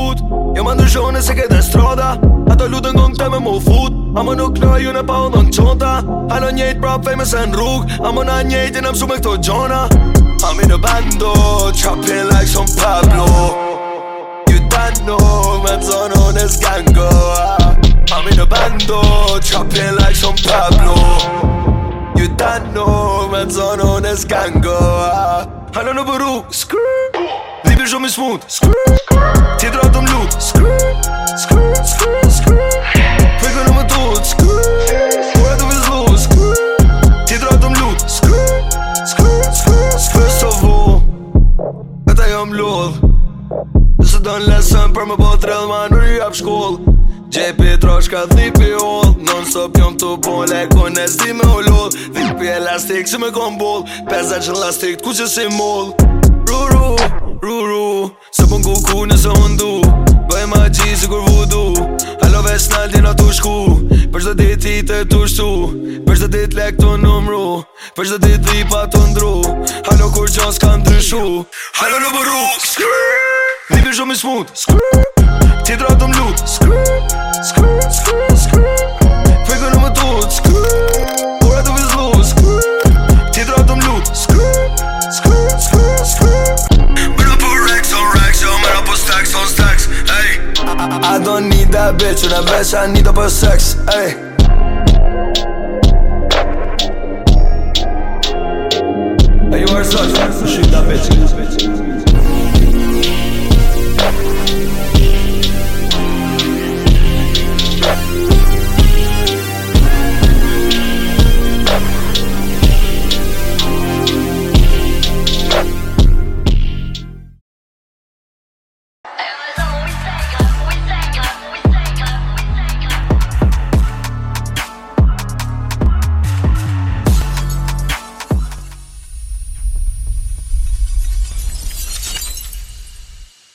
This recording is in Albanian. fut Jo ma ndryshone se këtë strada Ato lutën gong të me mu fut A më nuk loj unë e pa unë në qonta Halo njejt pra fejme se në rrug A më na njejt e në mësu me këto gjona I'm in a bando, chopping like some Pablo You don't know, me zonë unë e s'gango I'm in a bando, chopping like some Pablo You don't know, me zonë unë e s'gango Halo në bëru, skrrr Libi shumë i smut, skrrr jam lodh Se don lesën për më botë rëllë, ma në apë shkoll Gjepi troshka dhipi hodh Non stop jom të pon lekon e zdi me ullodh Dhipi elastik si me kon boll Peza që në lastik t'ku që si moll Ruru, ruru Se pon kuku nëse undu Bëj ma gji si kur vudu në s'nal në t'u shku Për qdo dit i të t'u shtu Për qdo dit lek t'u numru Për qdo dit dhipa të ndru kur qa s'ka ndryshu Hajlo në bëru Skrrr Nibir shumë i smut Skrrr Tjetra të mlut Skrrr Skrrr Skrrr Skrrr Fejko në më tut Skrrr Ora të vizlu Skrrr Tjetra të mlut Skrrr Skrrr Skrrr Skrrr Mërë po rex on rex Jo mërë po stax on stax Ej hey. I don't need that bitch Unë e vesh I need a po sex Ej hey. coś, musi dawać